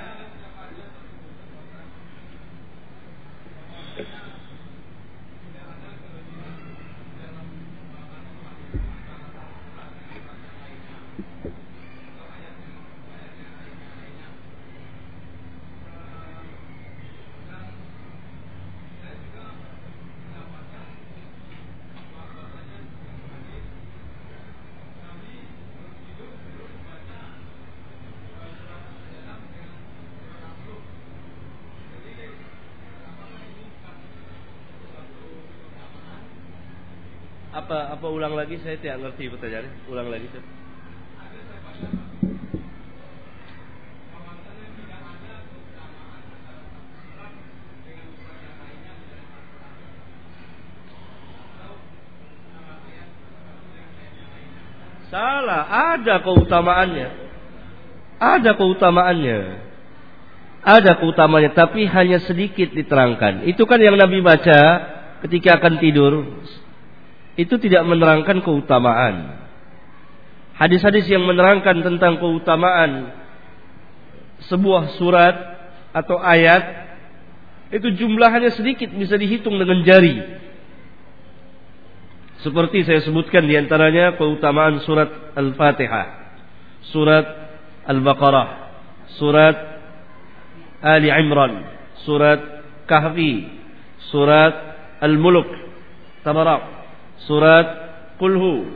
Ulang lagi saya tidak ngerti pertanyaannya. Ulang lagi tuh. Salah, ada keutamaannya. Ada keutamaannya. Ada keutamaannya, tapi hanya sedikit diterangkan. Itu kan yang Nabi baca ketika akan tidur itu tidak menerangkan keutamaan. Hadis-hadis yang menerangkan tentang keutamaan sebuah surat atau ayat itu jumlahnya sedikit bisa dihitung dengan jari. Seperti saya sebutkan di antaranya keutamaan surat Al-Fatihah, surat Al-Baqarah, surat Ali Imran, surat Kahfi, surat Al-Mulk, Tabarak, surat Kulhu,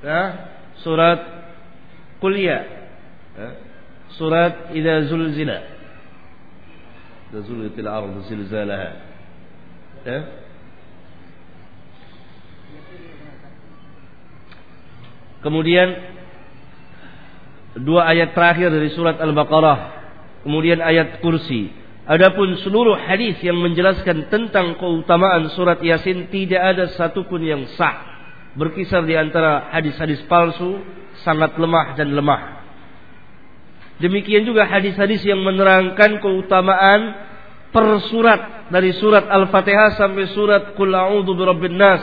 ya, surat Kuliah, ya, surat Idza Zulzila, Idza Zulzilatil Ardu Zilzalaha. Ya. Kemudian dua ayat terakhir dari surat Al-Baqarah, kemudian ayat kursi. Adapun seluruh hadis yang menjelaskan tentang keutamaan surat Yasin tidak ada satupun yang sah. Berkisar di antara hadis-hadis palsu, sangat lemah dan lemah. Demikian juga hadis-hadis yang menerangkan keutamaan per surat dari surat Al-Fatihah sampai surat Qul a'udzu birabbin nas.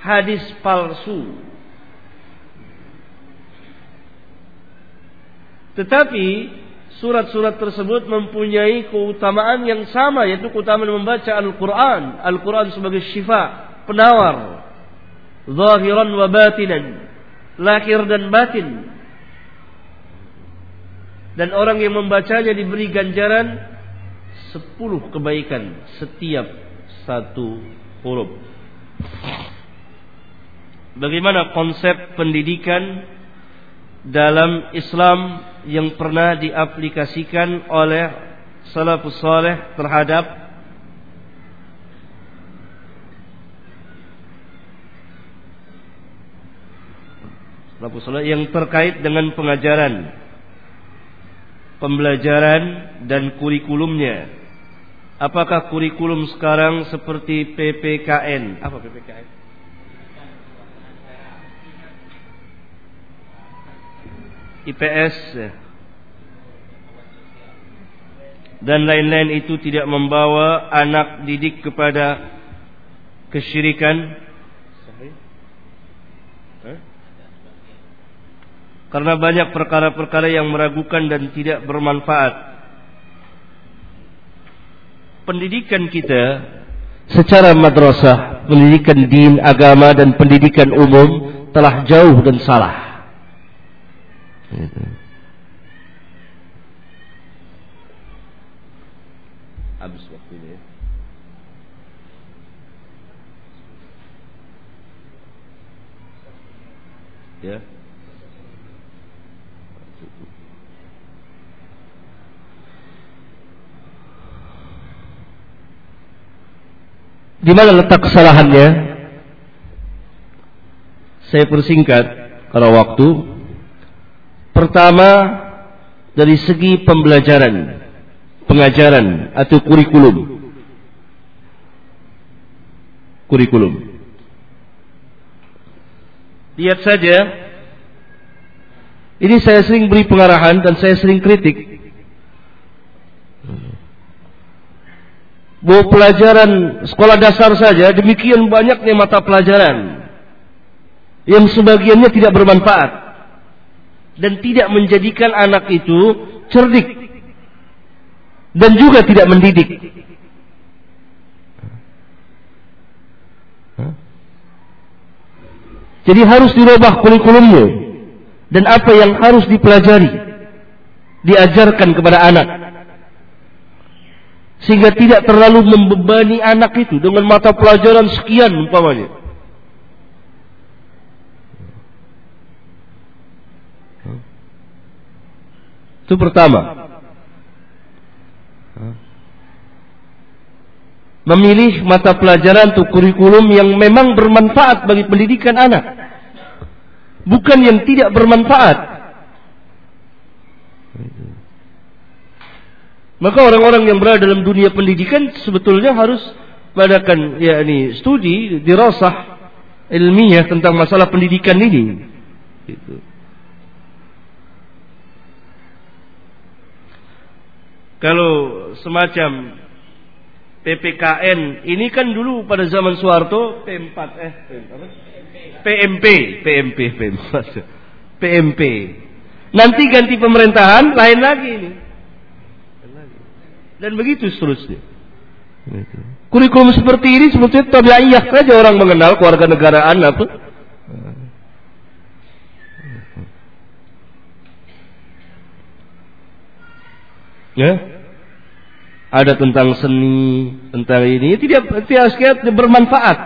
Hadis palsu Tetapi surat-surat tersebut mempunyai keutamaan yang sama yaitu keutamaan membaca Al-Qur'an. Al-Qur'an sebagai syifa, penawar. Zahiran wa batinan. Lahir dan batin. Dan orang yang membacanya diberi ganjaran sepuluh kebaikan setiap satu huruf. Bagaimana konsep pendidikan dalam Islam yang pernah diaplikasikan oleh salafus saleh terhadap salafus saleh yang terkait dengan pengajaran pembelajaran dan kurikulumnya. Apakah kurikulum sekarang seperti PPKN apa PPKN IPS dan lain-lain itu tidak membawa anak didik kepada kesyirikan. Karena banyak perkara-perkara yang meragukan dan tidak bermanfaat. Pendidikan kita secara madrasah pendidikan din agama dan pendidikan umum telah jauh dan salah Gitu. Habis waktunya ya. Ya. Di mana letak kesalahannya? Saya persingkat karena waktu Pertama dari segi pembelajaran, pengajaran atau kurikulum. Kurikulum. Lihat saja, ini saya sering beri pengarahan dan saya sering kritik. Bahwa pelajaran sekolah dasar saja demikian banyaknya mata pelajaran yang sebagiannya tidak bermanfaat dan tidak menjadikan anak itu cerdik dan juga tidak mendidik. Jadi harus dirubah kurikulumnya dan apa yang harus dipelajari diajarkan kepada anak sehingga tidak terlalu membebani anak itu dengan mata pelajaran sekian umpamanya. Itu pertama. Memilih mata pelajaran atau kurikulum yang memang bermanfaat bagi pendidikan anak. Bukan yang tidak bermanfaat. Maka orang-orang yang berada dalam dunia pendidikan sebetulnya harus mengadakan ya ini studi dirasah ilmiah tentang masalah pendidikan ini. Gitu. Kalau semacam PPKN ini kan dulu pada zaman Soeharto P4 eh PMP PMP PMP PMP nanti ganti pemerintahan lain lagi ini. Dan begitu seterusnya. Kurikulum seperti ini sebetulnya tabiiyah saja orang mengenal keluarga negaraan apa Ya? Ada tentang seni, tentang ini, tidak tidak bermanfaat.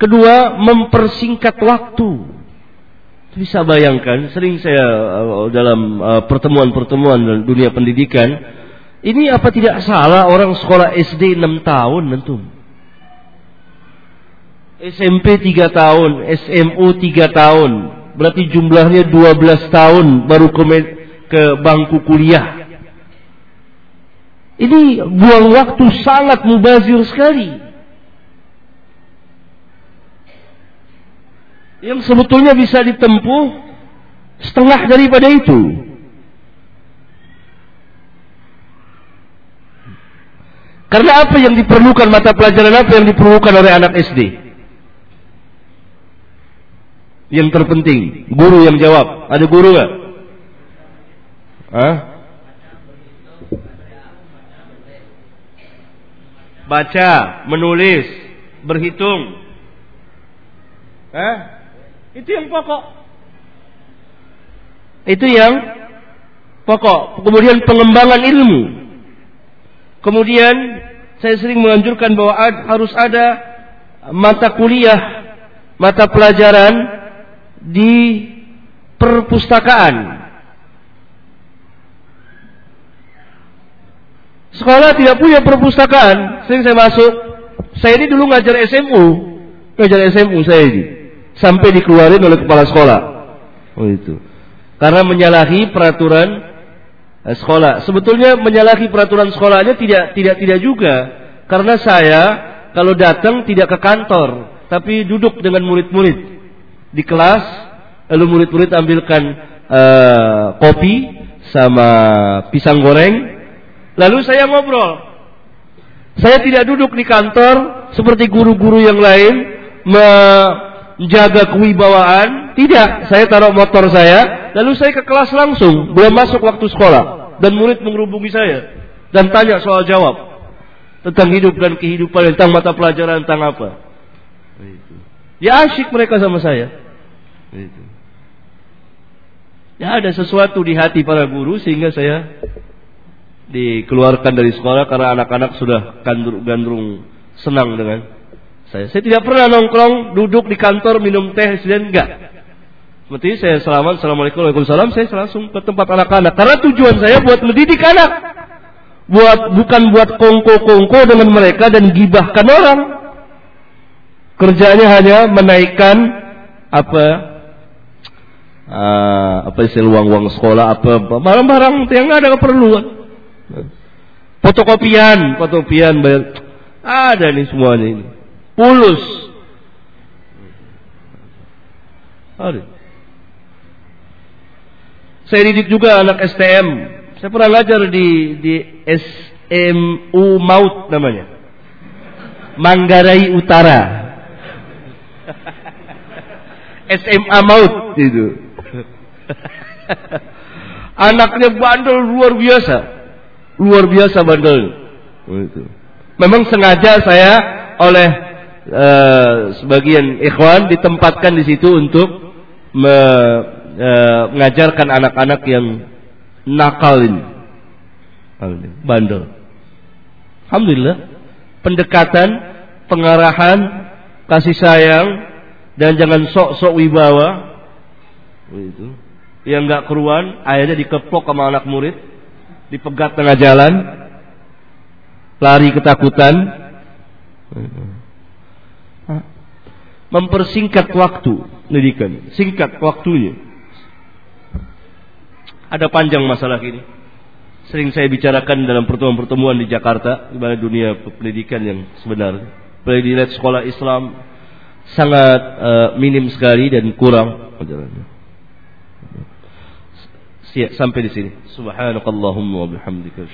Kedua, mempersingkat waktu. Bisa bayangkan, sering saya uh, dalam uh, pertemuan-pertemuan dunia pendidikan, ini apa tidak salah orang sekolah SD 6 tahun tentu. SMP 3 tahun, SMU 3 tahun. Berarti jumlahnya 12 tahun baru ke, ke bangku kuliah. Ini buang waktu sangat mubazir sekali. Yang sebetulnya bisa ditempuh setengah daripada itu. Karena apa yang diperlukan mata pelajaran apa yang diperlukan oleh anak SD? yang terpenting? Guru yang jawab. Ada guru nggak? Hah? Baca, menulis, berhitung. Hah? Itu yang pokok. Itu yang pokok. Kemudian pengembangan ilmu. Kemudian saya sering menganjurkan bahwa harus ada mata kuliah, mata pelajaran di perpustakaan. Sekolah tidak punya perpustakaan. Sering saya masuk. Saya ini dulu ngajar SMU. Ngajar SMU saya ini. Sampai dikeluarin oleh kepala sekolah. Oh itu. Karena menyalahi peraturan eh, sekolah. Sebetulnya menyalahi peraturan sekolahnya tidak tidak tidak juga. Karena saya kalau datang tidak ke kantor, tapi duduk dengan murid-murid di kelas, lalu murid-murid ambilkan uh, kopi sama pisang goreng, lalu saya ngobrol. Saya tidak duduk di kantor seperti guru-guru yang lain menjaga kewibawaan. Tidak, saya taruh motor saya, lalu saya ke kelas langsung, belum masuk waktu sekolah. Dan murid menghubungi saya dan tanya soal jawab tentang hidup dan kehidupan, tentang mata pelajaran, tentang apa. Ya asyik mereka sama saya. Ya ada sesuatu di hati para guru sehingga saya dikeluarkan dari sekolah karena anak-anak sudah gandrung senang dengan saya. Saya tidak pernah nongkrong duduk di kantor minum teh dan enggak. Seperti saya selamat, assalamualaikum, waalaikumsalam, saya langsung ke tempat anak-anak. Karena tujuan saya buat mendidik anak, buat bukan buat kongko-kongko dengan mereka dan gibahkan orang. Kerjanya hanya menaikkan apa uh, apa istilah uang-uang sekolah apa barang-barang yang ada keperluan fotokopian fotokopian bayar. Ada nih semuanya ini. Pulus. Ada. Saya didik juga anak STM saya pernah ngajar di di SMU Maut namanya. Manggarai Utara. <laughs> SMA Maut itu. <laughs> Anaknya bandel luar biasa. Luar biasa bandel. Itu. Memang sengaja saya oleh uh, sebagian ikhwan ditempatkan di situ untuk me, uh, mengajarkan anak-anak yang nakal ini. Bandel. Alhamdulillah. Pendekatan, pengarahan, kasih sayang, dan jangan sok-sok wibawa. Itu yang nggak keruan, akhirnya dikeplok sama anak murid, dipegat tengah jalan, lari ketakutan, mempersingkat waktu pendidikan, singkat waktunya. Ada panjang masalah ini. Sering saya bicarakan dalam pertemuan-pertemuan di Jakarta, di mana dunia pendidikan yang sebenarnya. Apalagi sekolah Islam sangat uh, minim sekali dan kurang ajarannya. Sampai di sini. Subhanakallahumma wa bihamdika